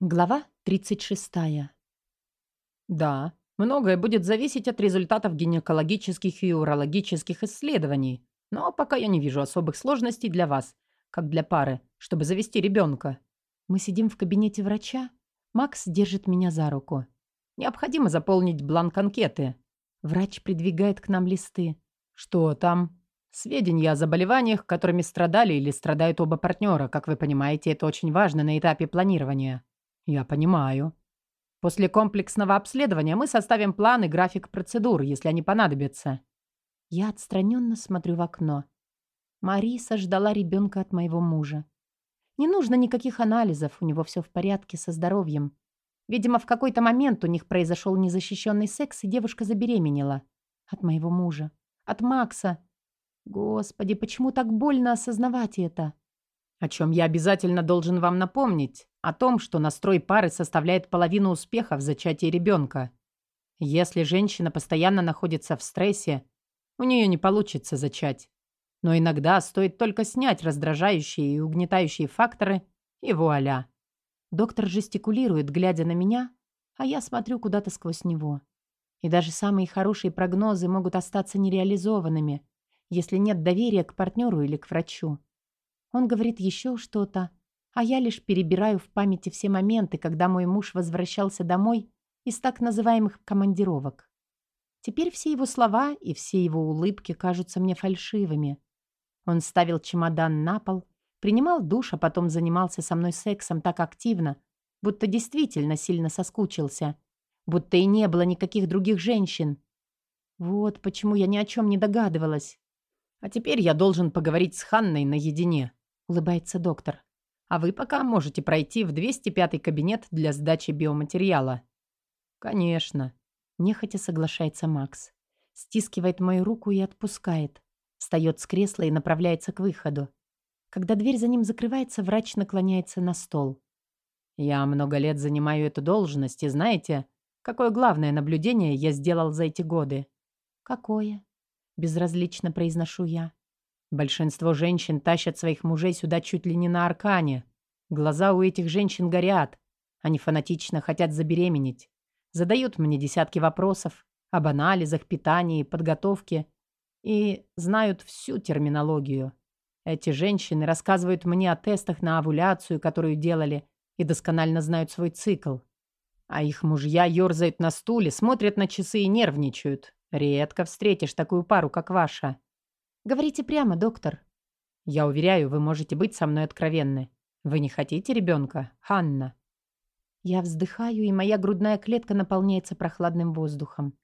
Глава 36. Да, многое будет зависеть от результатов гинекологических и урологических исследований, но пока я не вижу особых сложностей для вас, как для пары, чтобы завести ребенка. Мы сидим в кабинете врача. Макс держит меня за руку. Необходимо заполнить бланк анкеты. Врач придвигает к нам листы. Что там? Сведения о заболеваниях, которыми страдали или страдают оба партнера. Как вы понимаете, это очень важно на этапе планирования. Я понимаю. После комплексного обследования мы составим план и график процедур, если они понадобятся. Я отстраненно смотрю в окно. Мариса ждала ребенка от моего мужа. Не нужно никаких анализов, у него все в порядке со здоровьем. Видимо, в какой-то момент у них произошел незащищенный секс, и девушка забеременела. От моего мужа. От Макса. Господи, почему так больно осознавать это? О чем я обязательно должен вам напомнить. О том, что настрой пары составляет половину успеха в зачатии ребенка. Если женщина постоянно находится в стрессе, у нее не получится зачать. Но иногда стоит только снять раздражающие и угнетающие факторы, и вуаля. Доктор жестикулирует, глядя на меня, а я смотрю куда-то сквозь него. И даже самые хорошие прогнозы могут остаться нереализованными, если нет доверия к партнеру или к врачу. Он говорит еще что-то, а я лишь перебираю в памяти все моменты, когда мой муж возвращался домой из так называемых командировок. Теперь все его слова и все его улыбки кажутся мне фальшивыми. Он ставил чемодан на пол, принимал душ, а потом занимался со мной сексом так активно, будто действительно сильно соскучился, будто и не было никаких других женщин. Вот почему я ни о чем не догадывалась. «А теперь я должен поговорить с Ханной наедине», — улыбается доктор. А вы пока можете пройти в 205 кабинет для сдачи биоматериала». «Конечно», — нехотя соглашается Макс. Стискивает мою руку и отпускает. Встает с кресла и направляется к выходу. Когда дверь за ним закрывается, врач наклоняется на стол. «Я много лет занимаю эту должность, и знаете, какое главное наблюдение я сделал за эти годы?» «Какое?» — безразлично произношу я. Большинство женщин тащат своих мужей сюда чуть ли не на аркане. Глаза у этих женщин горят. Они фанатично хотят забеременеть. Задают мне десятки вопросов об анализах, питании, подготовке и знают всю терминологию. Эти женщины рассказывают мне о тестах на овуляцию, которую делали, и досконально знают свой цикл. А их мужья ерзают на стуле, смотрят на часы и нервничают. Редко встретишь такую пару, как ваша. Говорите прямо, доктор. Я уверяю, вы можете быть со мной откровенны. Вы не хотите ребенка, Ханна? Я вздыхаю, и моя грудная клетка наполняется прохладным воздухом.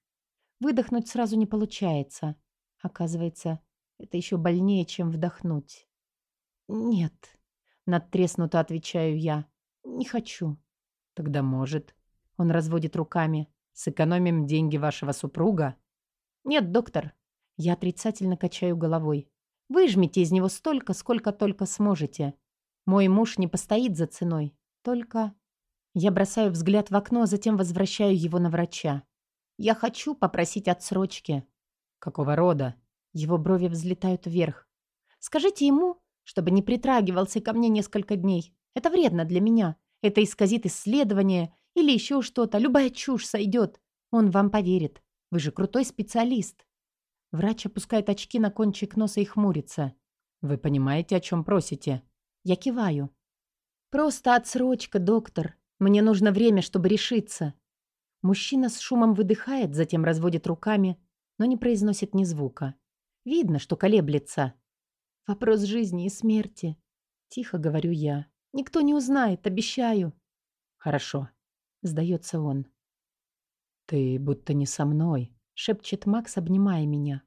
Выдохнуть сразу не получается. Оказывается, это еще больнее, чем вдохнуть. Нет, надтреснуто отвечаю я. Не хочу. Тогда может. Он разводит руками. Сэкономим деньги вашего супруга? Нет, доктор, я отрицательно качаю головой. Выжмите из него столько, сколько только сможете. Мой муж не постоит за ценой. Только... Я бросаю взгляд в окно, а затем возвращаю его на врача. Я хочу попросить отсрочки. Какого рода? Его брови взлетают вверх. Скажите ему, чтобы не притрагивался ко мне несколько дней. Это вредно для меня. Это исказит исследование или еще что-то. Любая чушь сойдет. Он вам поверит. Вы же крутой специалист. Врач опускает очки на кончик носа и хмурится. «Вы понимаете, о чем просите?» Я киваю. «Просто отсрочка, доктор. Мне нужно время, чтобы решиться». Мужчина с шумом выдыхает, затем разводит руками, но не произносит ни звука. Видно, что колеблется. «Вопрос жизни и смерти», — тихо говорю я. «Никто не узнает, обещаю». «Хорошо», — сдается он. «Ты будто не со мной», шепчет Макс, обнимая меня.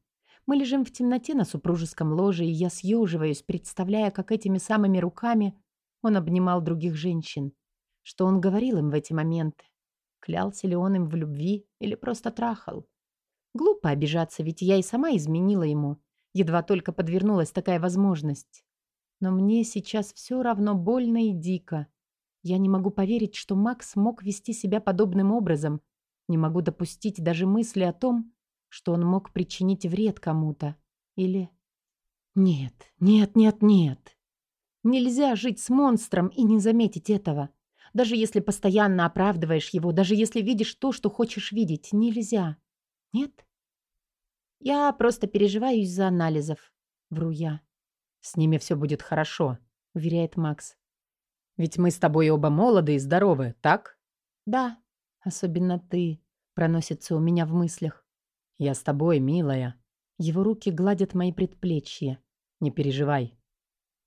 Мы лежим в темноте на супружеском ложе, и я съеживаюсь, представляя, как этими самыми руками он обнимал других женщин. Что он говорил им в эти моменты? Клялся ли он им в любви или просто трахал? Глупо обижаться, ведь я и сама изменила ему. Едва только подвернулась такая возможность. Но мне сейчас все равно больно и дико. Я не могу поверить, что Макс мог вести себя подобным образом — не могу допустить даже мысли о том, что он мог причинить вред кому-то. Или... Нет, нет, нет, нет. Нельзя жить с монстром и не заметить этого. Даже если постоянно оправдываешь его, даже если видишь то, что хочешь видеть, нельзя. Нет? Я просто переживаю из-за анализов. Вру я. С ними все будет хорошо, уверяет Макс. Ведь мы с тобой оба молоды и здоровы, так? Да, особенно ты, проносится у меня в мыслях. Я с тобой, милая. Его руки гладят мои предплечья. Не переживай.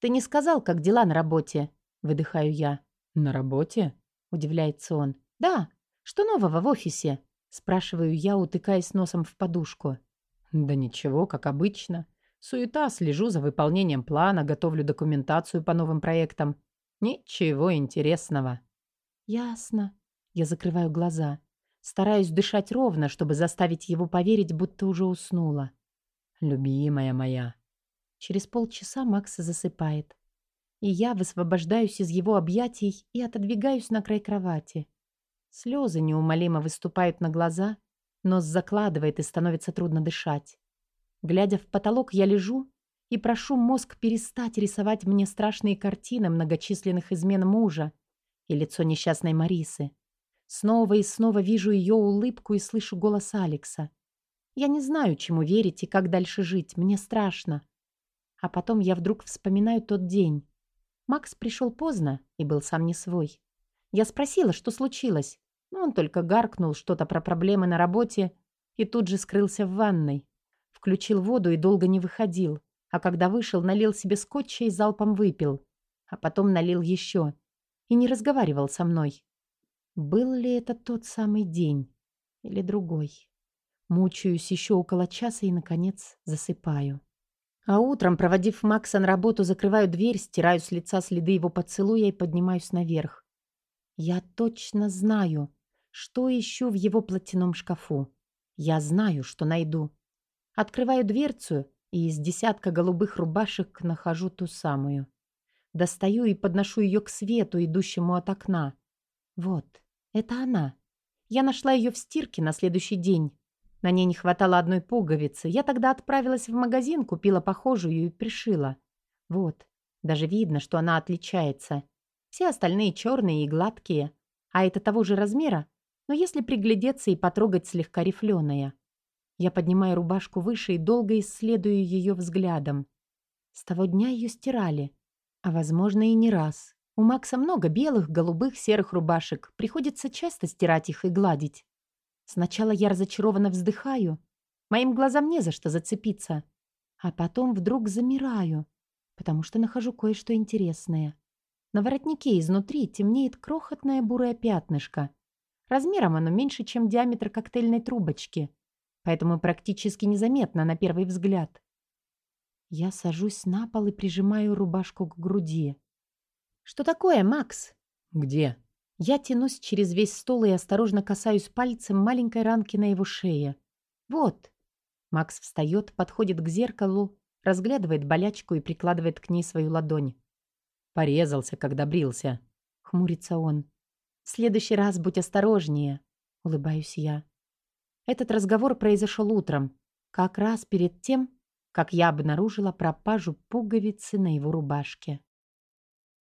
Ты не сказал, как дела на работе? Выдыхаю я. На работе? Удивляется он. Да. Что нового в офисе? Спрашиваю я, утыкаясь носом в подушку. Да ничего, как обычно. Суета, слежу за выполнением плана, готовлю документацию по новым проектам. Ничего интересного. Ясно. Я закрываю глаза. Стараюсь дышать ровно, чтобы заставить его поверить, будто уже уснула. Любимая моя. Через полчаса Макс засыпает. И я высвобождаюсь из его объятий и отодвигаюсь на край кровати. Слезы неумолимо выступают на глаза, нос закладывает и становится трудно дышать. Глядя в потолок, я лежу и прошу мозг перестать рисовать мне страшные картины многочисленных измен мужа и лицо несчастной Марисы. Снова и снова вижу ее улыбку и слышу голос Алекса. Я не знаю, чему верить и как дальше жить. Мне страшно. А потом я вдруг вспоминаю тот день. Макс пришел поздно и был сам не свой. Я спросила, что случилось, но он только гаркнул что-то про проблемы на работе и тут же скрылся в ванной. Включил воду и долго не выходил, а когда вышел, налил себе скотча и залпом выпил, а потом налил еще и не разговаривал со мной. Был ли это тот самый день или другой? Мучаюсь еще около часа и, наконец, засыпаю. А утром, проводив Макса на работу, закрываю дверь, стираю с лица следы его поцелуя и поднимаюсь наверх. Я точно знаю, что ищу в его платяном шкафу. Я знаю, что найду. Открываю дверцу и из десятка голубых рубашек нахожу ту самую. Достаю и подношу ее к свету, идущему от окна. Вот, это она. Я нашла ее в стирке на следующий день. На ней не хватало одной пуговицы. Я тогда отправилась в магазин, купила похожую и пришила. Вот, даже видно, что она отличается. Все остальные черные и гладкие. А это того же размера, но если приглядеться и потрогать слегка рифленая. Я поднимаю рубашку выше и долго исследую ее взглядом. С того дня ее стирали. А возможно и не раз. У Макса много белых, голубых, серых рубашек. Приходится часто стирать их и гладить. Сначала я разочарованно вздыхаю. Моим глазам не за что зацепиться. А потом вдруг замираю, потому что нахожу кое-что интересное. На воротнике изнутри темнеет крохотное бурое пятнышко. Размером оно меньше, чем диаметр коктейльной трубочки, поэтому практически незаметно на первый взгляд. Я сажусь на пол и прижимаю рубашку к груди. «Что такое, Макс?» «Где?» Я тянусь через весь стол и осторожно касаюсь пальцем маленькой ранки на его шее. «Вот». Макс встает, подходит к зеркалу, разглядывает болячку и прикладывает к ней свою ладонь. «Порезался, когда брился», — хмурится он. «В следующий раз будь осторожнее», — улыбаюсь я. Этот разговор произошел утром, как раз перед тем, как я обнаружила пропажу пуговицы на его рубашке.